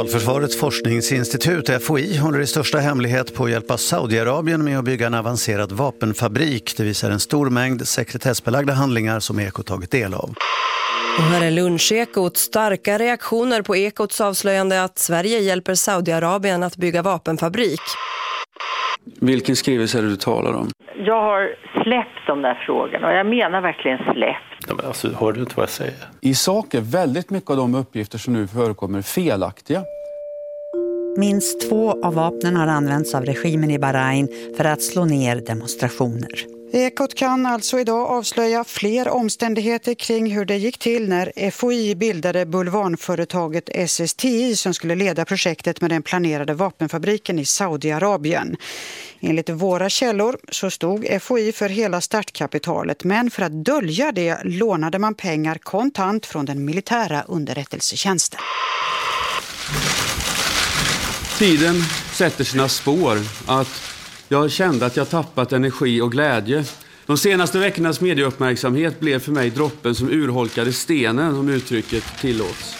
Totalförsvarets forskningsinstitut, FOI, håller i största hemlighet på att hjälpa Saudiarabien med att bygga en avancerad vapenfabrik. Det visar en stor mängd sekretessbelagda handlingar som Eko tagit del av. Och här är lunchekot. Starka reaktioner på Ekots avslöjande att Sverige hjälper Saudiarabien att bygga vapenfabrik. Vilken skrivelse är det du talar om? Jag har släppt de där frågorna och jag menar verkligen släppt. Ja, men alltså, hör du inte vad jag säger? I sak är väldigt mycket av de uppgifter som nu förekommer felaktiga. Minst två av vapnen har använts av regimen i Bahrain för att slå ner demonstrationer. Ekot kan alltså idag avslöja fler omständigheter kring hur det gick till när FOI bildade bulvanföretaget SSTI som skulle leda projektet med den planerade vapenfabriken i Saudiarabien. Enligt våra källor så stod FOI för hela startkapitalet men för att dölja det lånade man pengar kontant från den militära underrättelsetjänsten. Tiden sätter sina spår. Att jag kände att jag tappat energi och glädje. De senaste veckornas medieuppmärksamhet blev för mig droppen som urholkade stenen, om uttrycket tillåts.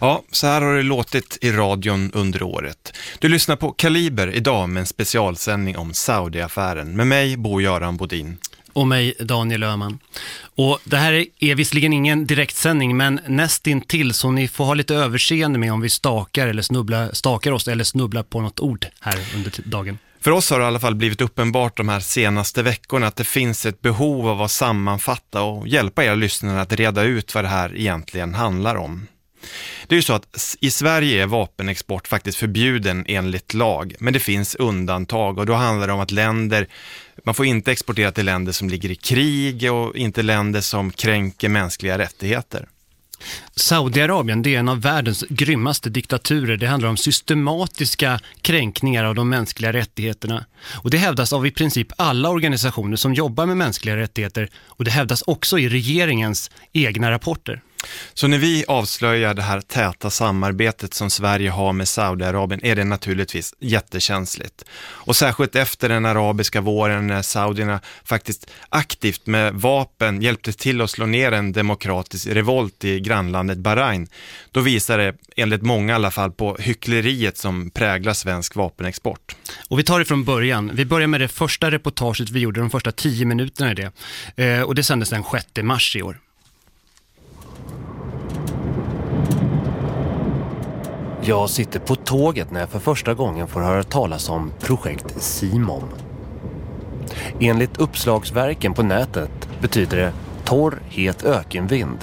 Ja, så här har det låtit i radion under året. Du lyssnar på Kaliber idag med en specialsändning om Saudi-affären med mig, Bo-Göran Bodin och mig Daniel Öhman. Och det här är visserligen ingen direktsändning men nästintill så ni får ha lite överseende med om vi stakar, eller snubblar, stakar oss eller snubblar på något ord här under dagen. För oss har det i alla fall blivit uppenbart de här senaste veckorna att det finns ett behov av att sammanfatta och hjälpa er lyssnare att reda ut vad det här egentligen handlar om. Det är ju så att i Sverige är vapenexport faktiskt förbjuden enligt lag, men det finns undantag och då handlar det om att länder, man får inte exportera till länder som ligger i krig och inte länder som kränker mänskliga rättigheter. Saudiarabien det är en av världens grymmaste diktaturer. Det handlar om systematiska kränkningar av de mänskliga rättigheterna. Och det hävdas av i princip alla organisationer som jobbar med mänskliga rättigheter och det hävdas också i regeringens egna rapporter. Så när vi avslöjar det här täta samarbetet som Sverige har med Saudiarabien är det naturligtvis jättekänsligt. Och särskilt efter den arabiska våren när saudierna faktiskt aktivt med vapen hjälpte till att slå ner en demokratisk revolt i grannlandet Bahrain. Då visar det, enligt många i alla fall, på hyckleriet som präglar svensk vapenexport. Och vi tar det från början. Vi börjar med det första reportaget vi gjorde, de första tio minuterna i det. Eh, och det sändes den 6 mars i år. Jag sitter på tåget när jag för första gången får höra talas om projekt Simon. Enligt uppslagsverken på nätet betyder det torr, het ökenvind.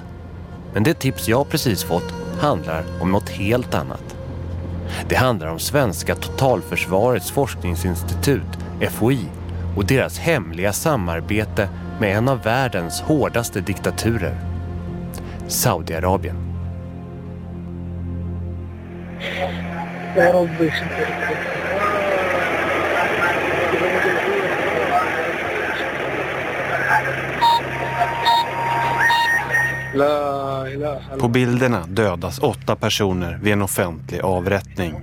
Men det tips jag precis fått handlar om något helt annat. Det handlar om Svenska totalförsvarets forskningsinstitut, FOI, och deras hemliga samarbete med en av världens hårdaste diktaturer, Saudiarabien. يا رب På bilderna dödas åtta personer vid en offentlig avrättning.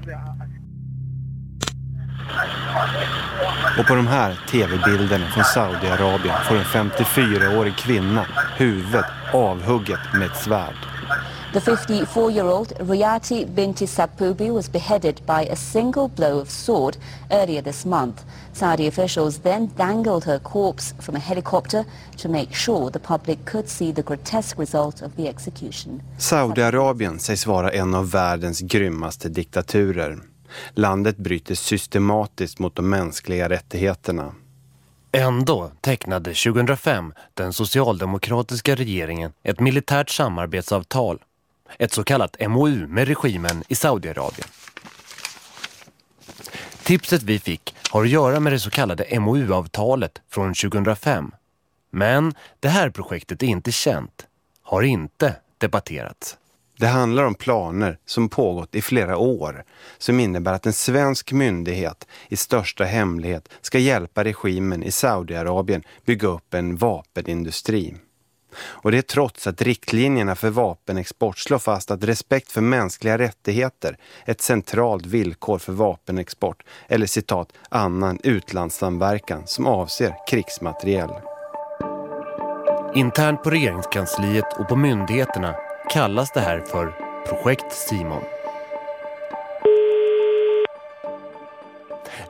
Och på de här tv-bilderna från Saudiarabien får en 54-årig kvinna huvudet avhugget med ett svärd. The 54-year-old Riyati Binti Sapubi was beheaded by a single blow of sword earlier this month. Saudi officials then dangled her corpse from a helicopter to make sure the public could see the grotesque result of the execution. Saudiarabien sägs vara en av världens grymmaste diktaturer. Landet bryter systematiskt mot de mänskliga rättigheterna. Ändå tecknade 2005 den socialdemokratiska regeringen ett militärt samarbetsavtal ett så kallat MOU med regimen i Saudiarabien. Tipset vi fick har att göra med det så kallade MOU-avtalet från 2005. Men det här projektet är inte känt, har inte debatterats. Det handlar om planer som pågått i flera år som innebär att en svensk myndighet i största hemlighet ska hjälpa regimen i Saudiarabien bygga upp en vapenindustri. Och det är trots att riktlinjerna för vapenexport slår fast att respekt för mänskliga rättigheter är ett centralt villkor för vapenexport eller citat annan utlandssamverkan som avser krigsmateriel. Internt på regeringskansliet och på myndigheterna kallas det här för Projekt Simon.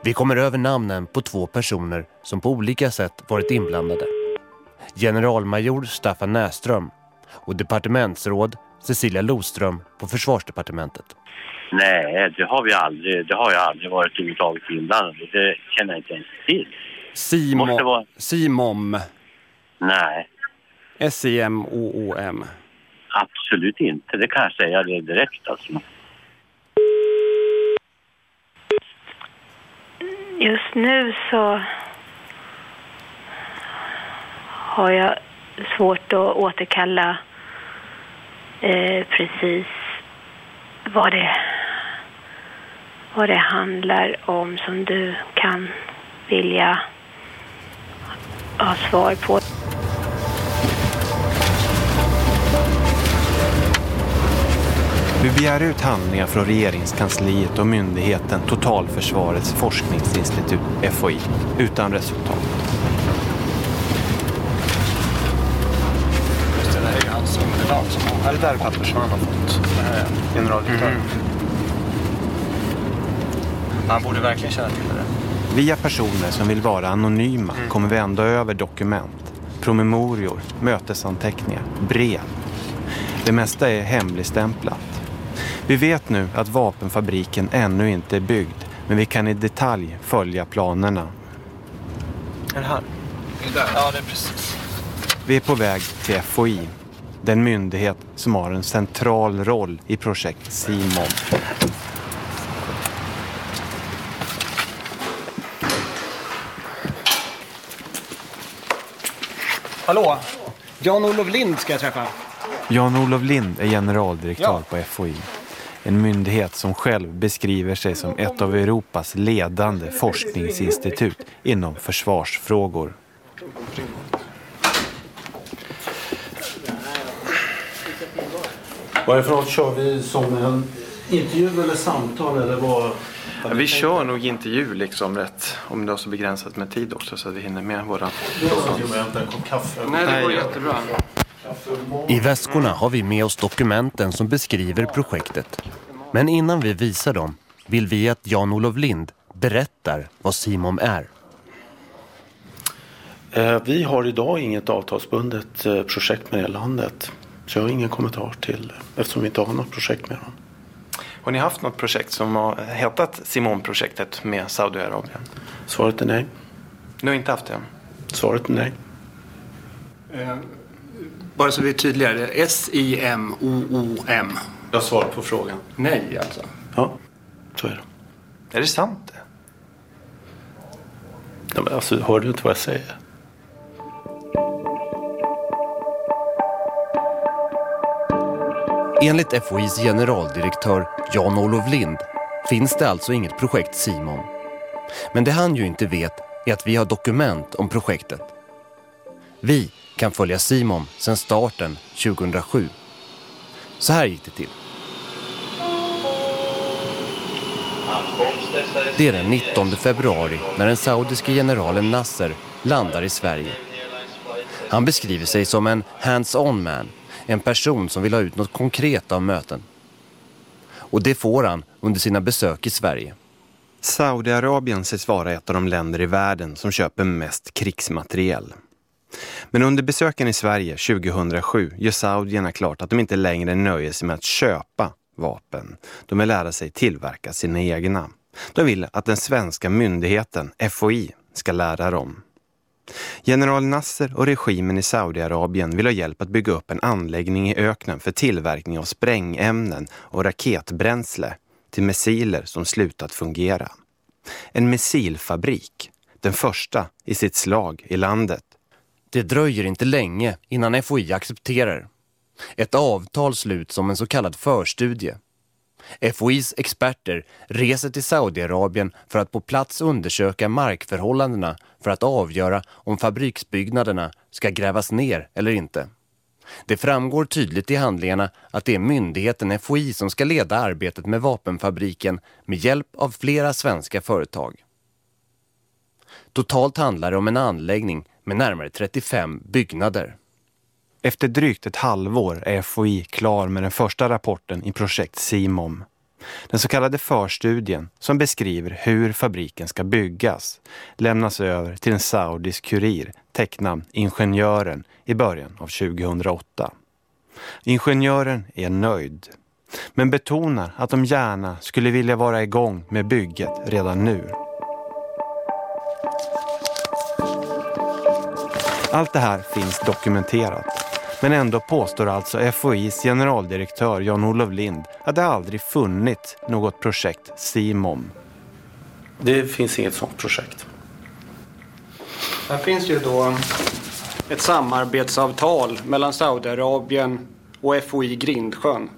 Vi kommer över namnen på två personer som på olika sätt varit inblandade. Generalmajor Staffan Näström och departementsråd Cecilia Loström på Försvarsdepartementet. Nej, det har vi aldrig. Det har jag aldrig varit överhuvudtaget inblandad Det känner jag inte ens till. Måste vara- Simom. Nej, S-I-M-O-O-M. absolut inte. Det kan jag säga det direkt alltså. Just nu så har jag svårt att återkalla eh, precis vad det, vad det handlar om som du kan vilja ha svar på. Vi begär ut handlingar från regeringskansliet och myndigheten Totalförsvarets forskningsinstitut, FOI, utan resultat. Just det, det här är ju hans han... Det där är papper som han har fått. Generaldirektören. Han borde verkligen känna till det. Via personer som vill vara anonyma kommer vi ändå över dokument, promemorior, mötesanteckningar, brev. Det mesta är hemligstämplat. Vi vet nu att vapenfabriken ännu inte är byggd, men vi kan i detalj följa planerna. Är det här? Det där? Ja, det är precis. Vi är på väg till FOI, den myndighet som har en central roll i projekt Simon. Hallå? Jan-Olof Lind ska jag träffa. Jan-Olof Lind är generaldirektör Ja. på FOI. En myndighet som själv beskriver sig som ett av Europas ledande forskningsinstitut inom försvarsfrågor. Varifrån kör vi som en intervju eller samtal eller vad? vi kör nog intervju liksom rätt, om det har så begränsat med tid också så att vi hinner med våra... Nej, det går jättebra. I väskorna har vi med oss dokumenten som beskriver projektet. Men innan vi visar dem vill vi att Jan-Olof Lind berättar vad Simon är. Eh, Vi har idag inget avtalsbundet eh, projekt med det landet. Så jag har ingen kommentar till eftersom vi inte har något projekt med dem. Har ni haft något projekt som har hetat Simon-projektet med Saudiarabien? Svaret är nej. Ni har inte haft det? Svaret är nej. Eh, bara så vi är tydliga. det är S-I-M-O-O-M. Jag svarar på frågan. Nej, alltså. Ja, så är det. Är det sant? Ja, men alltså, hör du inte vad jag säger? Enligt FOIs generaldirektör Jan-Olof Lind finns det alltså inget projekt Simon. Men det han ju inte vet är att vi har dokument om projektet. Vi kan följa Simon sedan starten 2007. Så här gick det till. Det är den 19 februari när den saudiske generalen Nasser landar i Sverige. Han beskriver sig som en hands-on man, en person som vill ha ut något konkret av möten. Och det får han under sina besök i Sverige. Saudiarabien sägs vara ett av de länder i världen som köper mest krigsmateriel. Men under besöken i Sverige 2007 gör saudierna klart att de inte längre nöjer sig med att köpa vapen. De vill lära sig tillverka sina egna. De vill att den svenska myndigheten, FOI, ska lära dem. General Nasser och regimen i Saudiarabien vill ha hjälp att bygga upp en anläggning i öknen för tillverkning av sprängämnen och raketbränsle till missiler som slutat fungera. En missilfabrik, den första i sitt slag i landet. Det dröjer inte länge innan FOI accepterar. Ett avtal sluts om en så kallad förstudie. FOIs experter reser till Saudiarabien för att på plats undersöka markförhållandena för att avgöra om fabriksbyggnaderna ska grävas ner eller inte. Det framgår tydligt i handlingarna att det är myndigheten FOI som ska leda arbetet med vapenfabriken med hjälp av flera svenska företag. Totalt handlar det om en anläggning med närmare 35 byggnader. Efter drygt ett halvår är FOI klar med den första rapporten i projekt SIMOM. Den så kallade förstudien som beskriver hur fabriken ska byggas lämnas över till en saudisk kurir tecknamn Ingenjören i början av 2008. Ingenjören är nöjd men betonar att de gärna skulle vilja vara igång med bygget redan nu. Allt det här finns dokumenterat. Men ändå påstår alltså FOIs generaldirektör Jan-Olof Lind att det aldrig funnits något projekt SIMOM. Det finns inget sådant projekt. Här finns ju då ett samarbetsavtal mellan Saudiarabien och FOI Grindsjön.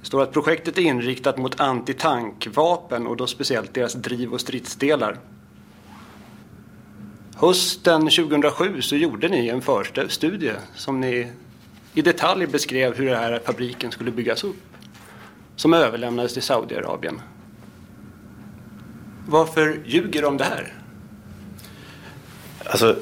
Det står att projektet är inriktat mot antitankvapen och då speciellt deras driv- och stridsdelar. Hösten 2007 så gjorde ni en förstudie som ni i detalj beskrev hur den här fabriken skulle byggas upp. Som överlämnades till Saudiarabien. Varför ljuger de det här? Alltså,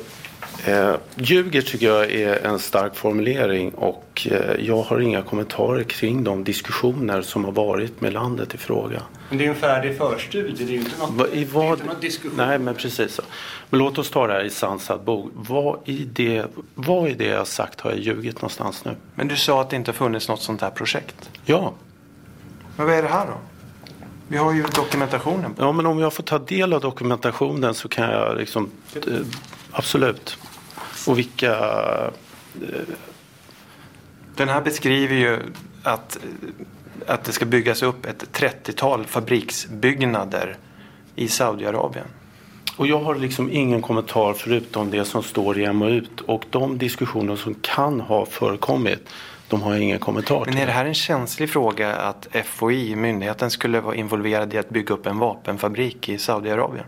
eh, ljuger tycker jag är en stark formulering och eh, jag har inga kommentarer kring de diskussioner som har varit med landet i fråga. Men det är ju en färdig förstudie, det är ju inte något, Va, i vad, inte någon diskussion. Nej, men precis så. Men låt oss ta det här i sansad bok. Vad i det, vad i det jag sagt har jag ljugit någonstans nu? Men du sa att det inte funnits något sånt här projekt. Ja. Men vad är det här då? Vi har ju dokumentationen. Ja, men om jag får ta del av dokumentationen så kan jag liksom... Eh, absolut. Och vilka... Eh, Den här beskriver ju att, att det ska byggas upp ett 30-tal fabriksbyggnader i Saudiarabien. Och jag har liksom ingen kommentar förutom det som står i MOU och de diskussioner som kan ha förekommit, de har ingen kommentar till. Men är det här en känslig fråga att FOI, myndigheten, skulle vara involverad i att bygga upp en vapenfabrik i Saudiarabien?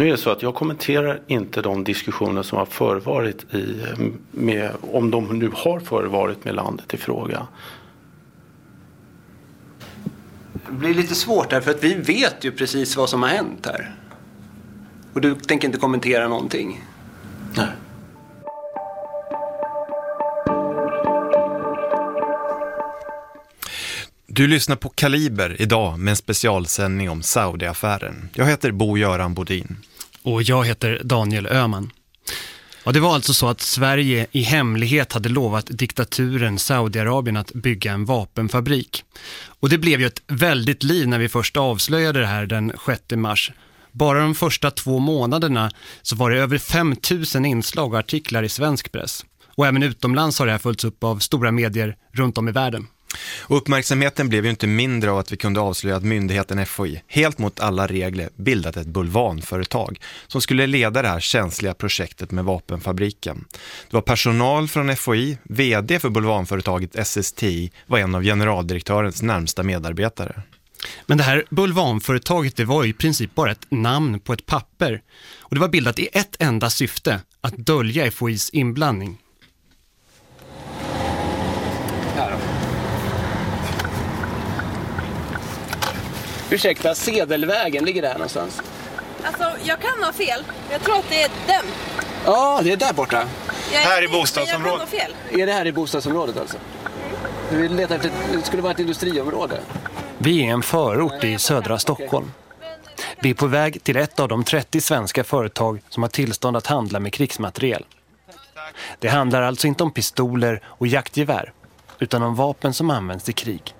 Nu är det så att jag kommenterar inte de diskussioner som har förevarit i, med, om de nu har förevarit med landet i fråga. Det blir lite svårt här för att vi vet ju precis vad som har hänt här. Och du tänker inte kommentera någonting? Nej. Du lyssnar på Kaliber idag med en specialsändning om Saudi-affären. Jag heter Bo-Göran Bodin. Och jag heter Daniel Öman. Ja, det var alltså så att Sverige i hemlighet hade lovat diktaturen Saudiarabien att bygga en vapenfabrik. Och det blev ju ett väldigt liv när vi först avslöjade det här den 6 mars. Bara de första två månaderna så var det över 5000 inslag och artiklar i svensk press. Och även utomlands har det här följts upp av stora medier runt om i världen. Och uppmärksamheten blev ju inte mindre av att vi kunde avslöja att myndigheten FOI, helt mot alla regler, bildat ett bulvanföretag som skulle leda det här känsliga projektet med vapenfabriken. Det var personal från FOI, vd för bulvanföretaget SSTI var en av generaldirektörens närmsta medarbetare. Men det här bulvanföretaget det var i princip bara ett namn på ett papper. Och det var bildat i ett enda syfte, att dölja FOIs inblandning. Här då. Ursäkta, Sedelvägen ligger där någonstans. Alltså, jag kan ha fel. Jag tror att det är den. Ja, det är där borta. Jag, Här i Jag kan bostadsområdet. ha fel. Är det här i bostadsområdet alltså? Vi letar efter, det skulle vara ett industriområde. Vi är en förort i södra Stockholm. Vi är på väg till ett av de 30 svenska företag som har tillstånd att handla med krigsmateriel. Det handlar alltså inte om pistoler och jaktgevär utan om vapen som används i krig.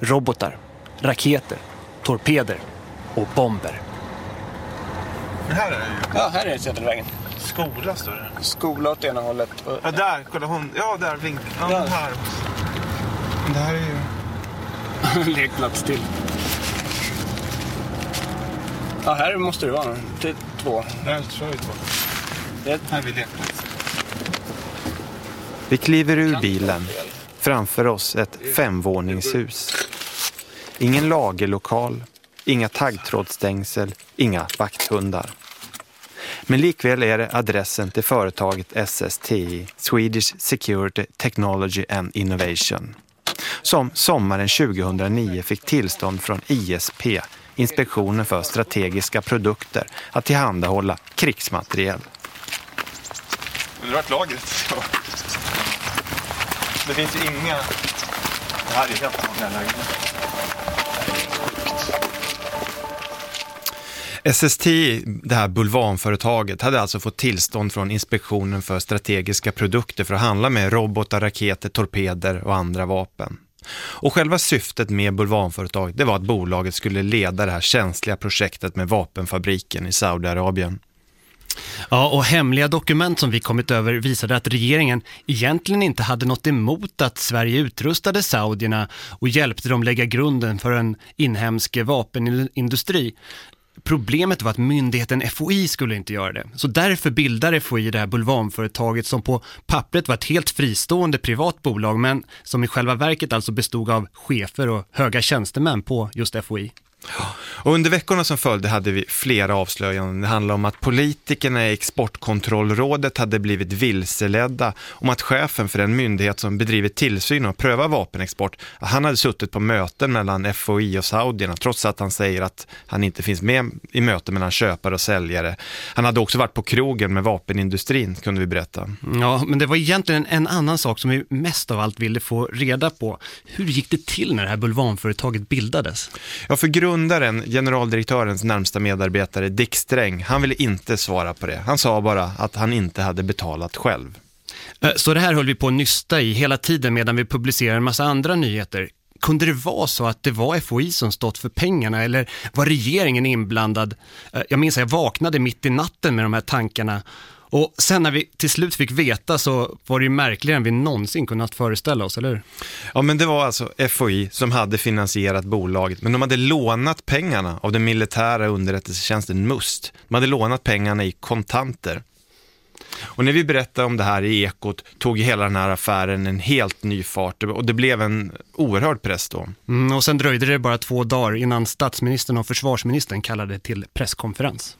Robotar, raketer, torpeder och bomber. Här är det ju. Ja, här är Sedelvägen. Skola står det. Skola åt ena hållet. Ja, där. Kolla hon. Ja, där. Vink. Ja, Där. här. Men det här är ju... Lekplats till. Ja, här måste det vara. Det är två. Där tror jag två. Det Här är vi lekplats. Vi kliver ur bilen. Framför oss ett femvåningshus. Ingen lagerlokal, inga taggtrådstängsel, inga vakthundar. Men likväl är det adressen till företaget SSTI, Swedish Security Technology and Innovation, som sommaren 2009 fick tillstånd från ISP, Inspektionen för strategiska produkter, att tillhandahålla krigsmateriel. Undrar vart lagret Det finns ju inga... Det här är helt vanliga lägenheter. SST, det här bulvanföretaget, hade alltså fått tillstånd från Inspektionen för strategiska produkter för att handla med robotar, raketer, torpeder och andra vapen. Och själva syftet med bulvanföretaget det var att bolaget skulle leda det här känsliga projektet med vapenfabriken i Saudiarabien. Ja, och hemliga dokument som vi kommit över visade att regeringen egentligen inte hade något emot att Sverige utrustade saudierna och hjälpte dem lägga grunden för en inhemsk vapenindustri. Problemet var att myndigheten FOI skulle inte göra det. Så därför bildade FOI det här bulvanföretaget som på pappret var ett helt fristående privat bolag men som i själva verket alltså bestod av chefer och höga tjänstemän på just FOI. Och under veckorna som följde hade vi flera avslöjanden. Det handlade om att politikerna i exportkontrollrådet hade blivit vilseledda, om att chefen för den myndighet som bedriver tillsyn och prövar vapenexport, han hade suttit på möten mellan FOI och saudierna, trots att han säger att han inte finns med i möten mellan köpare och säljare. Han hade också varit på krogen med vapenindustrin, kunde vi berätta. Ja, men det var egentligen en annan sak som vi mest av allt ville få reda på. Hur gick det till när det här bulvanföretaget bildades? Ja, för grundaren, generaldirektörens närmsta medarbetare Dick Sträng, han ville inte svara på det. Han sa bara att han inte hade betalat själv. Eh, så det här höll vi på att nysta i hela tiden medan vi publicerade en massa andra nyheter. Kunde det vara så att det var FOI som stått för pengarna eller var regeringen inblandad? Eh, jag minns att jag vaknade mitt i natten med de här tankarna och sen när vi till slut fick veta så var det ju märkligare än vi någonsin kunnat föreställa oss, eller hur? Ja, men det var alltså FOI som hade finansierat bolaget, men de hade lånat pengarna av den militära underrättelsetjänsten MUST. De hade lånat pengarna i kontanter. Och när vi berättade om det här i Ekot tog hela den här affären en helt ny fart och det blev en oerhörd press då. Mm, och sen dröjde det bara två dagar innan statsministern och försvarsministern kallade till presskonferens.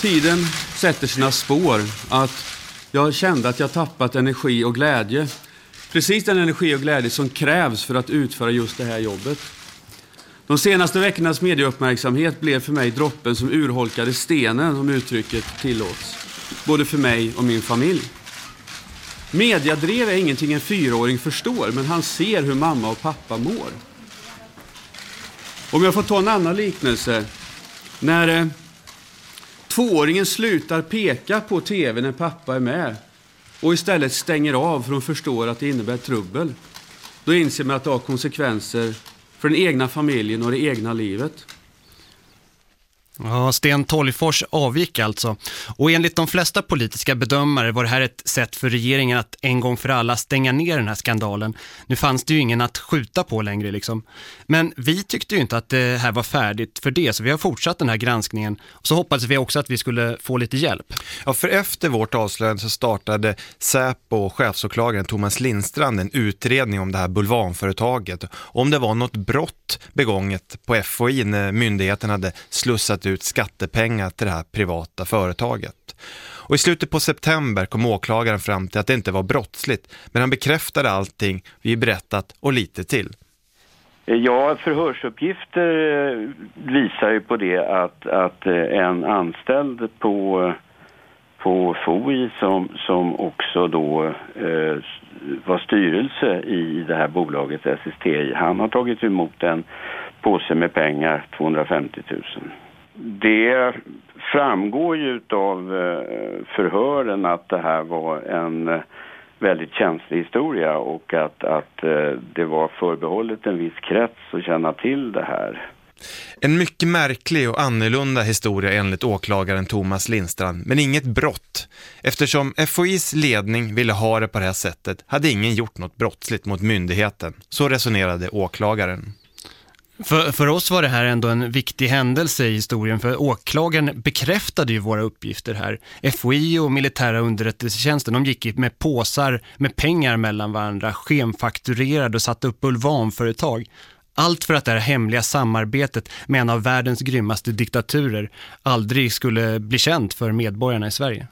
Tiden sätter sina spår. Att jag kände att jag tappat energi och glädje. Precis den energi och glädje som krävs för att utföra just det här jobbet. De senaste veckornas medieuppmärksamhet blev för mig droppen som urholkade stenen, om uttrycket tillåts. Både för mig och min familj. Mediadrev är ingenting en fyraåring förstår, men han ser hur mamma och pappa mår. Om jag får ta en annan liknelse. När eh, Tvååringen slutar peka på tv när pappa är med och istället stänger av för hon förstår att det innebär trubbel. Då inser man att det har konsekvenser för den egna familjen och det egna livet. Ja, Sten Tolgfors avgick alltså. Och enligt de flesta politiska bedömare var det här ett sätt för regeringen att en gång för alla stänga ner den här skandalen. Nu fanns det ju ingen att skjuta på längre liksom. Men vi tyckte ju inte att det här var färdigt för det, så vi har fortsatt den här granskningen. Och så hoppades vi också att vi skulle få lite hjälp. Ja, för efter vårt avslöjande så startade Säpo och chefsåklagaren Thomas Lindstrand en utredning om det här bulvanföretaget. Om det var något brott begånget på FOI när myndigheten hade slussat ut ut skattepengar till det här privata företaget. Och i slutet på september kom åklagaren fram till att det inte var brottsligt, men han bekräftade allting vi berättat och lite till. Ja, förhörsuppgifter eh, visar ju på det att, att eh, en anställd på, på FOI som, som också då eh, var styrelse i det här bolaget SSTI, han har tagit emot en påse med pengar, 250 000. Det framgår ju av eh, förhören att det här var en eh, väldigt känslig historia och att, att eh, det var förbehållet en viss krets att känna till det här. En mycket märklig och annorlunda historia enligt åklagaren Thomas Lindstrand, men inget brott. Eftersom FOIs ledning ville ha det på det här sättet hade ingen gjort något brottsligt mot myndigheten. Så resonerade åklagaren. För, för oss var det här ändå en viktig händelse i historien för åklagaren bekräftade ju våra uppgifter här. FOI och militära underrättelsetjänsten de gick med påsar med pengar mellan varandra, skenfakturerade och satte upp bulvanföretag. Allt för att det här hemliga samarbetet med en av världens grymmaste diktaturer aldrig skulle bli känt för medborgarna i Sverige.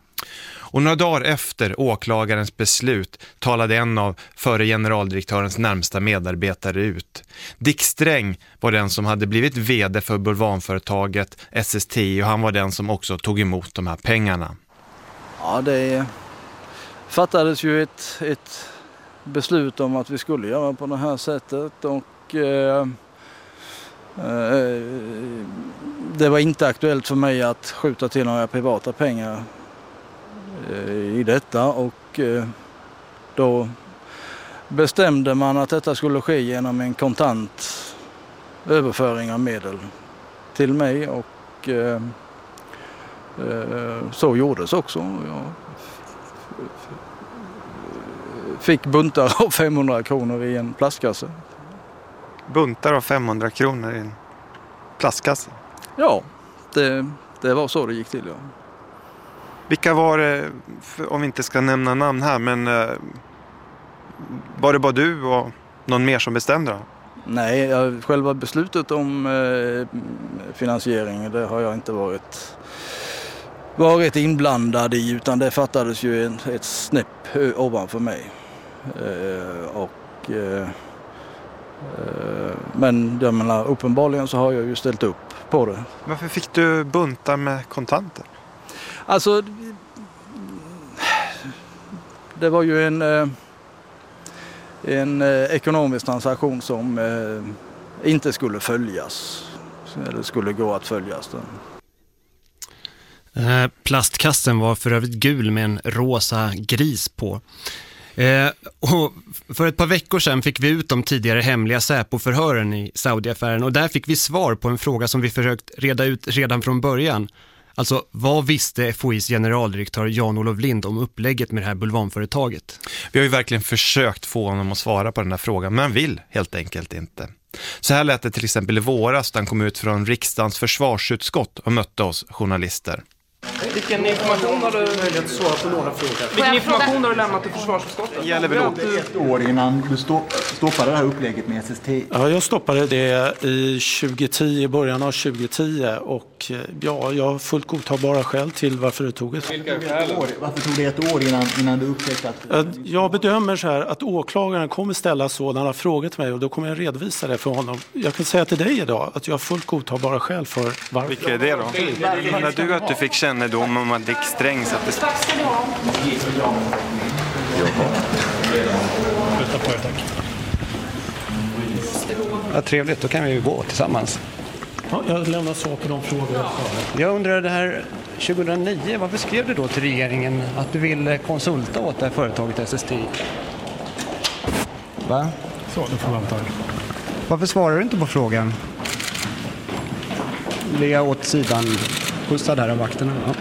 Och några dagar efter åklagarens beslut talade en av före generaldirektörens närmsta medarbetare ut. Dick Sträng var den som hade blivit vd för bulvanföretaget SST och han var den som också tog emot de här pengarna. Ja, det fattades ju ett, ett beslut om att vi skulle göra på det här sättet och eh, eh, det var inte aktuellt för mig att skjuta till några privata pengar i detta och eh, då bestämde man att detta skulle ske genom en kontant överföring av medel till mig och eh, eh, så gjordes också. Jag fick buntar av 500 kronor i en plastkasse. Buntar av 500 kronor i en plastkasse? Ja, det, det var så det gick till. Ja. Vilka var det, om vi inte ska nämna namn här, men eh, var det bara du och någon mer som bestämde? Då? Nej, själva beslutet om eh, finansiering det har jag inte varit, varit inblandad i utan det fattades ju en, ett snäpp ovanför mig. Eh, och, eh, eh, men jag menar, uppenbarligen så har jag ju ställt upp på det. Varför fick du buntar med kontanter? Alltså, det var ju en, eh, en eh, ekonomisk transaktion som eh, inte skulle följas. Eller skulle gå att följas. Plastkassen var för övrigt gul med en rosa gris på. Eh, och för ett par veckor sedan fick vi ut de tidigare hemliga Säpo-förhören i Saudi-affären och där fick vi svar på en fråga som vi försökt reda ut redan från början. Alltså, vad visste FOIs generaldirektör Jan-Olof Lind om upplägget med det här bulvanföretaget? Vi har ju verkligen försökt få honom att svara på den här frågan, men han vill helt enkelt inte. Så här lät det till exempel i våras när han kom ut från riksdagens försvarsutskott och mötte oss journalister. Vilken information har du möjlighet att svara på några frågor? Vilken information har du lämnat till försvarsutskottet? Det gäller väl ett år innan du stoppade det här upplägget med SST? Ja, jag stoppade det i 2010, i början av 2010 och eh, ja, jag har fullt godtagbara skäl till varför det tog ett Vilka skäl? Varför tog det ett år innan, innan du upptäckte att... Jag bedömer så här att åklagaren kommer ställa sådana frågor till mig och då kommer jag redovisa det för honom. Jag kan säga till dig idag att jag har fullt godtagbara skäl för varför. Vilka är det då? Menar du att du fick kännedom om att Dick Sträng satte... Tack ska ni ha. Flytta på er, tack. Ja, trevligt, då kan vi ju gå tillsammans. Ja, jag lämnar svar på de frågor jag har. Jag undrar det här 2009, varför skrev du då till regeringen att du ville konsulta åt det här företaget SSTI? Va? Så, nu får man ta Varför svarar du inte på frågan? Ligga åt sidan, uppskjutsad där av vakterna. Ja.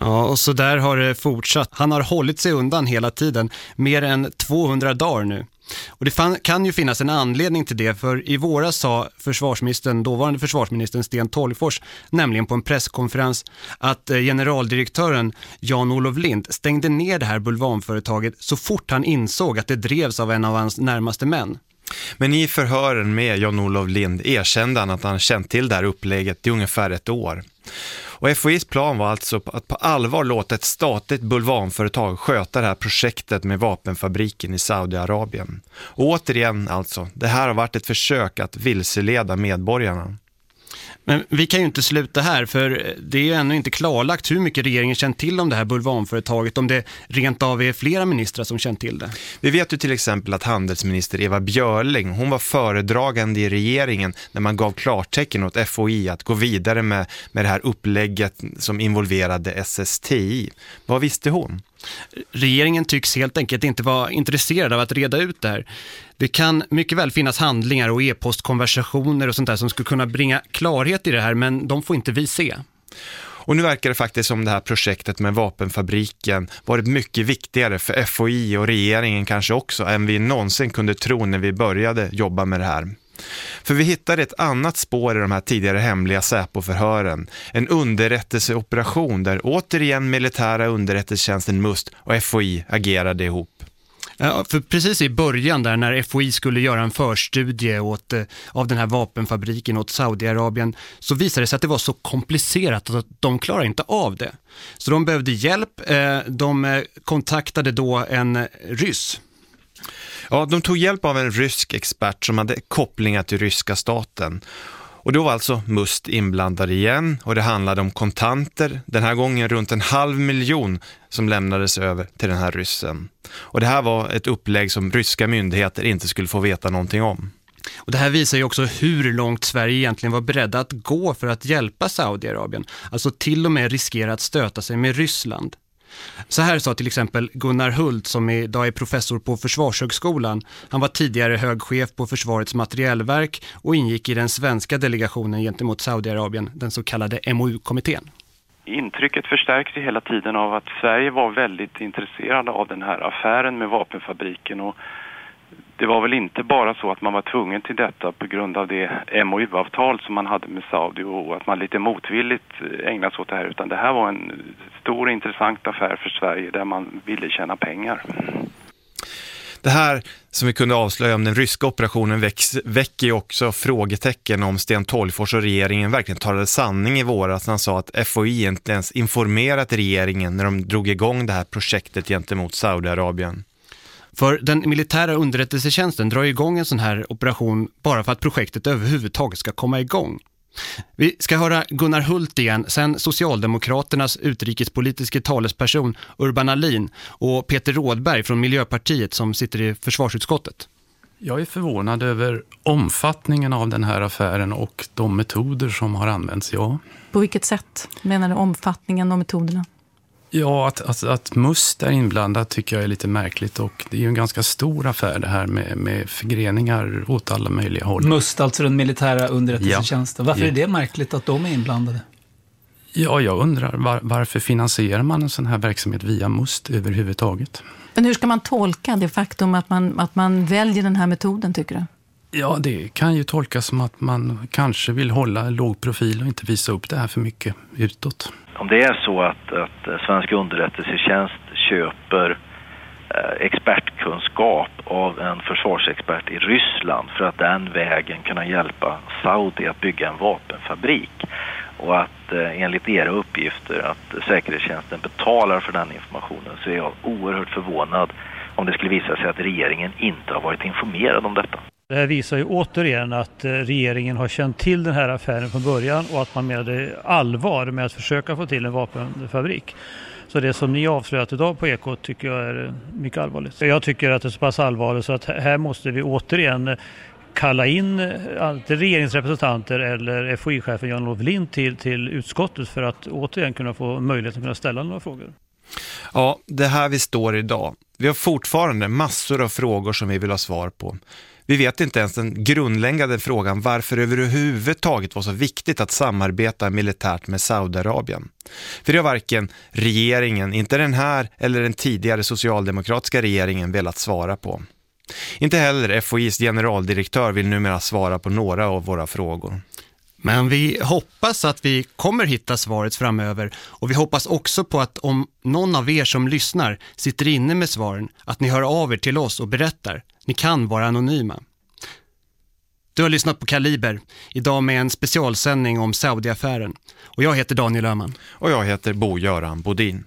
Ja, och så där har det fortsatt. Han har hållit sig undan hela tiden, mer än 200 dagar nu. Och det fan, kan ju finnas en anledning till det, för i våras sa försvarsministern, dåvarande försvarsministern Sten Tolgfors, nämligen på en presskonferens att eh, generaldirektören Jan-Olof Lind stängde ner det här bulvanföretaget så fort han insåg att det drevs av en av hans närmaste män. Men i förhören med Jan-Olof Lind erkände han att han känt till det här upplägget i ungefär ett år. Och FOIs plan var alltså att på allvar låta ett statligt bulvanföretag sköta det här projektet med vapenfabriken i Saudiarabien. Och återigen alltså, det här har varit ett försök att vilseleda medborgarna. Men vi kan ju inte sluta här för det är ju ännu inte klarlagt hur mycket regeringen känt till om det här bulvanföretaget, om det rent av är flera ministrar som känt till det. Vi vet ju till exempel att handelsminister Eva Björling, hon var föredragande i regeringen när man gav klartecken åt FOI att gå vidare med, med det här upplägget som involverade SSTI. Vad visste hon? Regeringen tycks helt enkelt inte vara intresserad av att reda ut det här. Det kan mycket väl finnas handlingar och e-postkonversationer och sånt där som skulle kunna bringa klarhet i det här, men de får inte vi se. Och nu verkar det faktiskt som det här projektet med vapenfabriken varit mycket viktigare för FOI och regeringen kanske också än vi någonsin kunde tro när vi började jobba med det här. För vi hittade ett annat spår i de här tidigare hemliga Säpo-förhören. En underrättelseoperation där återigen militära underrättelsetjänsten MUST och FOI agerade ihop. Ja, för precis i början där när FOI skulle göra en förstudie åt, eh, av den här vapenfabriken åt Saudiarabien så visade det sig att det var så komplicerat att de klarade inte av det. Så de behövde hjälp. Eh, de eh, kontaktade då en ryss Ja, de tog hjälp av en rysk expert som hade kopplingar till ryska staten. Och då var alltså Must inblandad igen och det handlade om kontanter, den här gången runt en halv miljon som lämnades över till den här ryssen. Och det här var ett upplägg som ryska myndigheter inte skulle få veta någonting om. Och det här visar ju också hur långt Sverige egentligen var beredda att gå för att hjälpa Saudiarabien. Alltså till och med riskera att stöta sig med Ryssland. Så här sa till exempel Gunnar Hult som idag är professor på Försvarshögskolan. Han var tidigare hög chef på Försvarets materiellverk och ingick i den svenska delegationen gentemot Saudiarabien, den så kallade MOU-kommittén. Intrycket förstärks ju hela tiden av att Sverige var väldigt intresserade av den här affären med vapenfabriken och det var väl inte bara så att man var tvungen till detta på grund av det MOU-avtal som man hade med Saudi och att man lite motvilligt eh, ägnade sig åt det här utan det här var en stor och intressant affär för Sverige där man ville tjäna pengar. Det här som vi kunde avslöja om den ryska operationen väcks, väcker också frågetecken om Sten Tolgfors och regeringen verkligen talade sanning i våras när han sa att FOI inte ens informerat regeringen när de drog igång det här projektet gentemot Saudiarabien. För den militära underrättelsetjänsten drar igång en sån här operation bara för att projektet överhuvudtaget ska komma igång. Vi ska höra Gunnar Hult igen, sen Socialdemokraternas utrikespolitiska talesperson Urban Alin och Peter Rådberg från Miljöpartiet som sitter i försvarsutskottet. Jag är förvånad över omfattningen av den här affären och de metoder som har använts, ja. På vilket sätt menar du omfattningen och metoderna? Ja, att, att, att Must är inblandad tycker jag är lite märkligt och det är ju en ganska stor affär det här med, med förgreningar åt alla möjliga håll. Must, alltså den militära underrättelsetjänsten. Ja. Varför ja. är det märkligt att de är inblandade? Ja, jag undrar var, varför finansierar man en sån här verksamhet via Must överhuvudtaget? Men hur ska man tolka det faktum att man, att man väljer den här metoden, tycker du? Ja, det kan ju tolkas som att man kanske vill hålla låg profil och inte visa upp det här för mycket utåt om det är så att, att eh, svensk underrättelsetjänst köper eh, expertkunskap av en försvarsexpert i Ryssland för att den vägen kunna hjälpa Saudi att bygga en vapenfabrik och att eh, enligt era uppgifter att säkerhetstjänsten betalar för den informationen så är jag oerhört förvånad om det skulle visa sig att regeringen inte har varit informerad om detta. Det här visar ju återigen att eh, regeringen har känt till den här affären från början och att man menade allvar med att försöka få till en vapenfabrik. Så det som ni avslöjat idag på Ekot tycker jag är eh, mycket allvarligt. Jag tycker att det är så pass allvarligt så att här måste vi återigen eh, kalla in eh, regeringsrepresentanter eller FOI-chefen Jan-Olof Lind till, till utskottet för att återigen kunna få möjlighet att kunna ställa några frågor. Ja, det här vi står idag. Vi har fortfarande massor av frågor som vi vill ha svar på. Vi vet inte ens den grundläggande frågan varför det överhuvudtaget var så viktigt att samarbeta militärt med Saudiarabien. För det har varken regeringen, inte den här eller den tidigare socialdemokratiska regeringen velat svara på. Inte heller FOIs generaldirektör vill numera svara på några av våra frågor. Men vi hoppas att vi kommer hitta svaret framöver och vi hoppas också på att om någon av er som lyssnar sitter inne med svaren att ni hör av er till oss och berättar. Ni kan vara anonyma. Du har lyssnat på Kaliber, idag med en specialsändning om Saudiaffären. Och jag heter Daniel Öhman. Och jag heter Bo-Göran Bodin.